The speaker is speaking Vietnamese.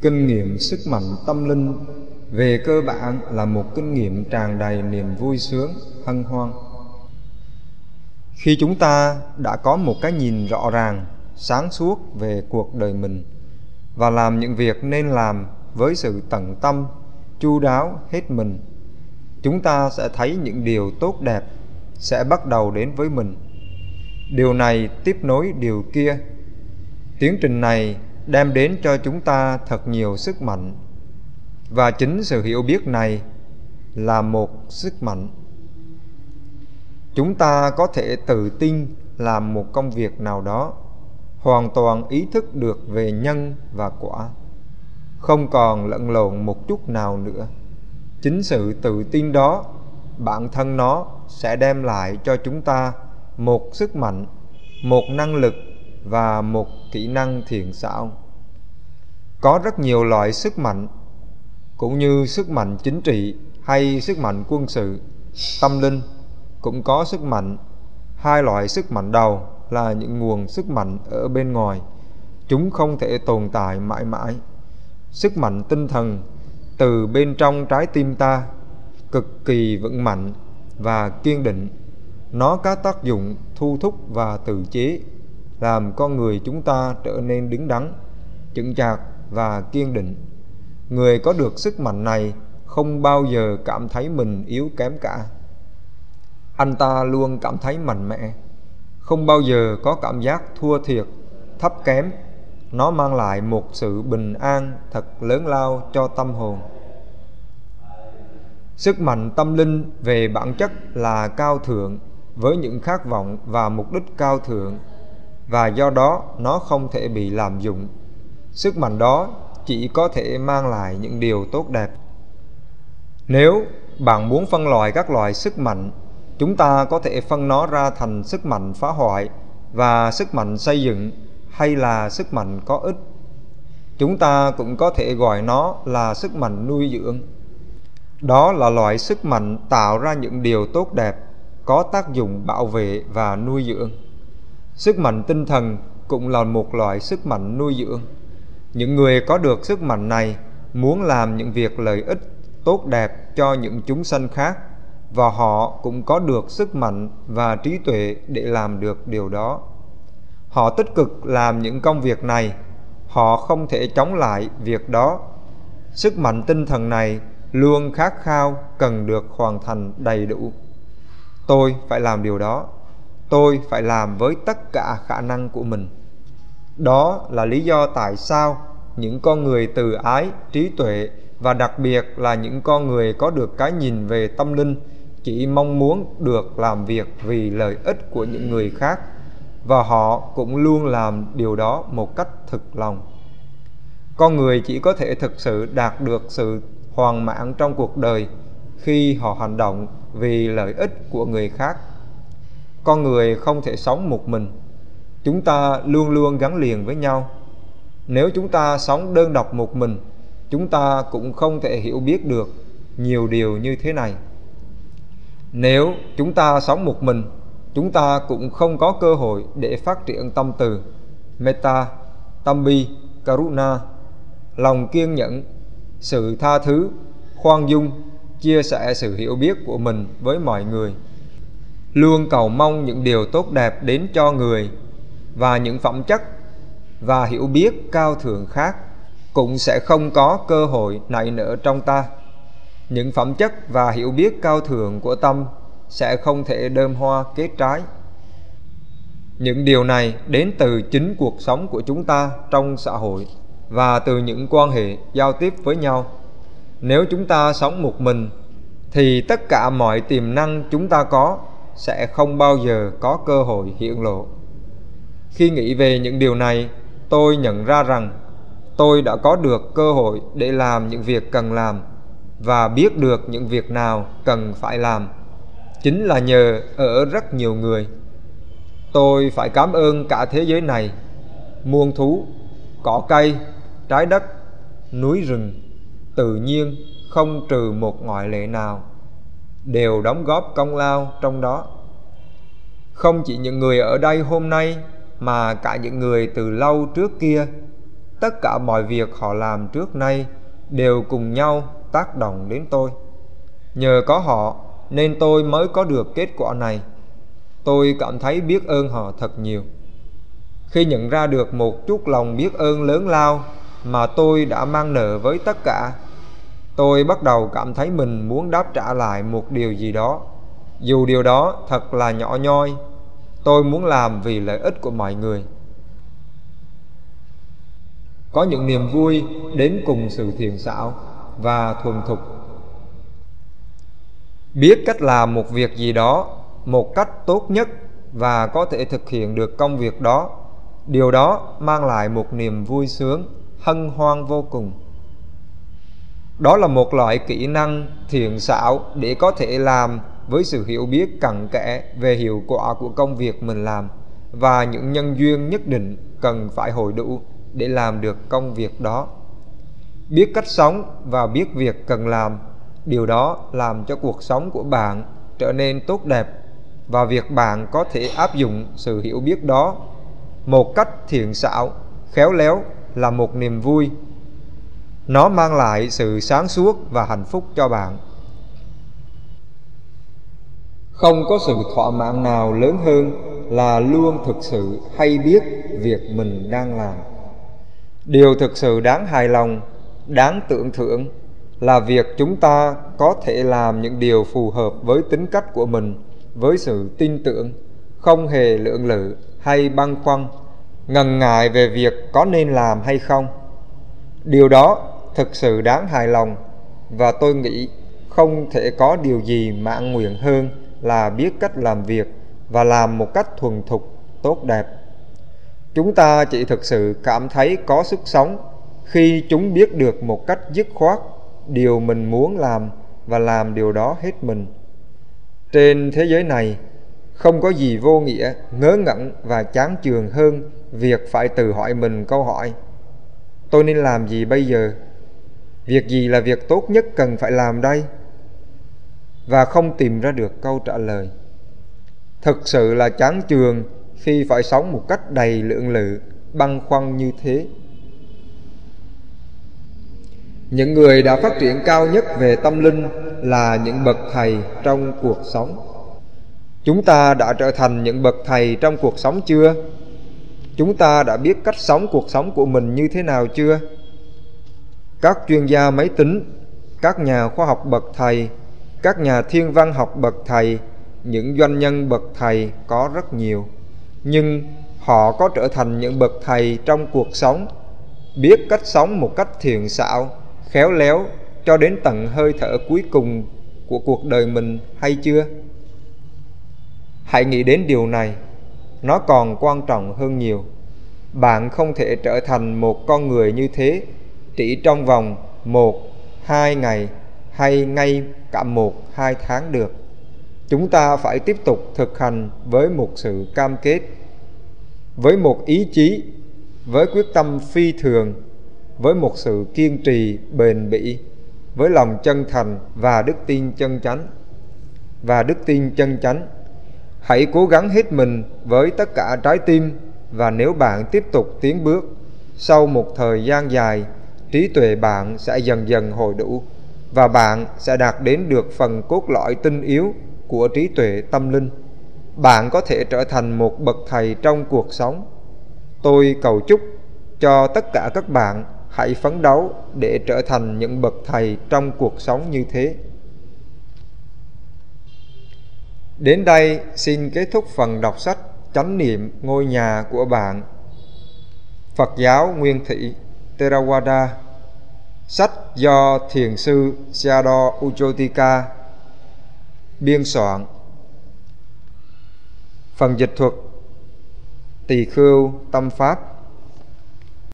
kinh nghiệm sức mạnh tâm linh về cơ bản là một kinh nghiệm tràn đầy niềm vui sướng, hân hoan. Khi chúng ta đã có một cái nhìn rõ ràng, sáng suốt về cuộc đời mình và làm những việc nên làm với sự tận tâm, chu đáo hết mình, chúng ta sẽ thấy những điều tốt đẹp sẽ bắt đầu đến với mình. Điều này tiếp nối điều kia. Tiến trình này đem đến cho chúng ta thật nhiều sức mạnh. Và chính sự hiểu biết này là một sức mạnh. Chúng ta có thể tự tin làm một công việc nào đó, hoàn toàn ý thức được về nhân và quả, không còn lẫn lộn một chút nào nữa. Chính sự tự tin đó, bản thân nó sẽ đem lại cho chúng ta một sức mạnh, một năng lực và một kỹ năng thiện xảo có rất nhiều loại sức mạnh, cũng như sức mạnh chính trị hay sức mạnh quân sự, tâm linh cũng có sức mạnh. Hai loại sức mạnh đầu là những nguồn sức mạnh ở bên ngoài. Chúng không thể tồn tại mãi mãi. Sức mạnh tinh thần từ bên trong trái tim ta cực kỳ vững mạnh và kiên định. Nó có tác dụng thu thúc và tự chế, làm con người chúng ta trở nên đứng đắn, chững chạc và kiên định. Người có được sức mạnh này không bao giờ cảm thấy mình yếu kém cả. Anh ta luôn cảm thấy mạnh mẽ, không bao giờ có cảm giác thua thiệt, thấp kém. Nó mang lại một sự bình an thật lớn lao cho tâm hồn. Sức mạnh tâm linh về bản chất là cao thượng với những khát vọng và mục đích cao thượng, và do đó nó không thể bị làm dụng sức mạnh đó chỉ có thể mang lại những điều tốt đẹp. Nếu bạn muốn phân loại các loại sức mạnh, chúng ta có thể phân nó ra thành sức mạnh phá hoại và sức mạnh xây dựng hay là sức mạnh có ích. Chúng ta cũng có thể gọi nó là sức mạnh nuôi dưỡng. Đó là loại sức mạnh tạo ra những điều tốt đẹp, có tác dụng bảo vệ và nuôi dưỡng. Sức mạnh tinh thần cũng là một loại sức mạnh nuôi dưỡng những người có được sức mạnh này muốn làm những việc lợi ích, tốt đẹp cho những chúng sanh khác, và họ cũng có được sức mạnh và trí tuệ để làm được điều đó. Họ tích cực làm những công việc này, họ không thể chống lại việc đó. Sức mạnh tinh thần này luôn khát khao cần được hoàn thành đầy đủ. Tôi phải làm điều đó. Tôi phải làm với tất cả khả năng của mình đó là lý do tại sao những con người từ ái, trí tuệ và đặc biệt là những con người có được cái nhìn về tâm linh chỉ mong muốn được làm việc vì lợi ích của những người khác và họ cũng luôn làm điều đó một cách thực lòng. Con người chỉ có thể thực sự đạt được sự hoàn mãn trong cuộc đời khi họ hành động vì lợi ích của người khác. Con người không thể sống một mình chúng ta luôn luôn gắn liền với nhau. Nếu chúng ta sống đơn độc một mình, chúng ta cũng không thể hiểu biết được nhiều điều như thế này. Nếu chúng ta sống một mình, chúng ta cũng không có cơ hội để phát triển tâm từ. Metta tâm bi karuna, lòng kiên nhẫn, sự tha thứ, khoan dung, chia sẻ sự hiểu biết của mình với mọi người. Luôn cầu mong những điều tốt đẹp đến cho người và những phẩm chất và hiểu biết cao thượng khác cũng sẽ không có cơ hội nảy nở trong ta. Những phẩm chất và hiểu biết cao thượng của tâm sẽ không thể đơm hoa kết trái. Những điều này đến từ chính cuộc sống của chúng ta trong xã hội và từ những quan hệ giao tiếp với nhau. Nếu chúng ta sống một mình, thì tất cả mọi tiềm năng chúng ta có sẽ không bao giờ có cơ hội hiện lộ khi nghĩ về những điều này, tôi nhận ra rằng tôi đã có được cơ hội để làm những việc cần làm và biết được những việc nào cần phải làm. Chính là nhờ ở rất nhiều người. Tôi phải cảm ơn cả thế giới này. Muôn thú, cỏ cây, trái đất, núi rừng tự nhiên không trừ một ngoại lệ nào đều đóng góp công lao trong đó. Không chỉ những người ở đây hôm nay mà cả những người từ lâu trước kia, tất cả mọi việc họ làm trước nay đều cùng nhau tác động đến tôi. Nhờ có họ nên tôi mới có được kết quả này. Tôi cảm thấy biết ơn họ thật nhiều. Khi nhận ra được một chút lòng biết ơn lớn lao mà tôi đã mang nợ với tất cả, tôi bắt đầu cảm thấy mình muốn đáp trả lại một điều gì đó. Dù điều đó thật là nhỏ nhoi tôi muốn làm vì lợi ích của mọi người. Có những niềm vui đến cùng sự thiền xảo và thuần thục. Biết cách làm một việc gì đó một cách tốt nhất và có thể thực hiện được công việc đó, điều đó mang lại một niềm vui sướng, hân hoan vô cùng. Đó là một loại kỹ năng thiện xảo để có thể làm với sự hiểu biết cặn kẽ về hiệu quả của công việc mình làm và những nhân duyên nhất định cần phải hội đủ để làm được công việc đó. Biết cách sống và biết việc cần làm, điều đó làm cho cuộc sống của bạn trở nên tốt đẹp và việc bạn có thể áp dụng sự hiểu biết đó một cách thiện xảo, khéo léo là một niềm vui. Nó mang lại sự sáng suốt và hạnh phúc cho bạn không có sự thỏa mãn nào lớn hơn là luôn thực sự hay biết việc mình đang làm. Điều thực sự đáng hài lòng, đáng tưởng thưởng là việc chúng ta có thể làm những điều phù hợp với tính cách của mình, với sự tin tưởng, không hề lưỡng lự hay băn khoăn, ngần ngại về việc có nên làm hay không. Điều đó thực sự đáng hài lòng và tôi nghĩ không thể có điều gì mãn nguyện hơn là biết cách làm việc và làm một cách thuần thục, tốt đẹp. Chúng ta chỉ thực sự cảm thấy có sức sống khi chúng biết được một cách dứt khoát điều mình muốn làm và làm điều đó hết mình. Trên thế giới này, không có gì vô nghĩa, ngớ ngẩn và chán chường hơn việc phải tự hỏi mình câu hỏi, tôi nên làm gì bây giờ? Việc gì là việc tốt nhất cần phải làm đây? Và không tìm ra được câu trả lời. Thực sự là chán chường khi phải sống một cách đầy lượng lự, băn khoăn như thế. Những người đã phát triển cao nhất về tâm linh là những bậc thầy trong cuộc sống. Chúng ta đã trở thành những bậc thầy trong cuộc sống chưa? Chúng ta đã biết cách sống cuộc sống của mình như thế nào chưa? Các chuyên gia máy tính, các nhà khoa học bậc thầy các nhà thiên văn học bậc thầy, những doanh nhân bậc thầy có rất nhiều. Nhưng họ có trở thành những bậc thầy trong cuộc sống, biết cách sống một cách thiện xạo khéo léo, cho đến tận hơi thở cuối cùng của cuộc đời mình, hay chưa? Hãy nghĩ đến điều này, nó còn quan trọng hơn nhiều. Bạn không thể trở thành một con người như thế, chỉ trong vòng một, hai ngày hay ngay cả một, hai tháng được. Chúng ta phải tiếp tục thực hành với một sự cam kết, với một ý chí, với quyết tâm phi thường, với một sự kiên trì bền bỉ, với lòng chân thành và đức tin chân chánh. Và đức tin chân chánh, hãy cố gắng hết mình với tất cả trái tim và nếu bạn tiếp tục tiến bước, sau một thời gian dài, trí tuệ bạn sẽ dần dần hồi đủ và bạn sẽ đạt đến được phần cốt lõi tinh yếu của trí tuệ tâm linh. Bạn có thể trở thành một bậc thầy trong cuộc sống. Tôi cầu chúc cho tất cả các bạn hãy phấn đấu để trở thành những bậc thầy trong cuộc sống như thế. Đến đây xin kết thúc phần đọc sách chánh niệm ngôi nhà của bạn. Phật giáo nguyên thị theravada sách do thiền sư Sado Uchotika biên soạn. Phần dịch thuật tỳ khưu tâm pháp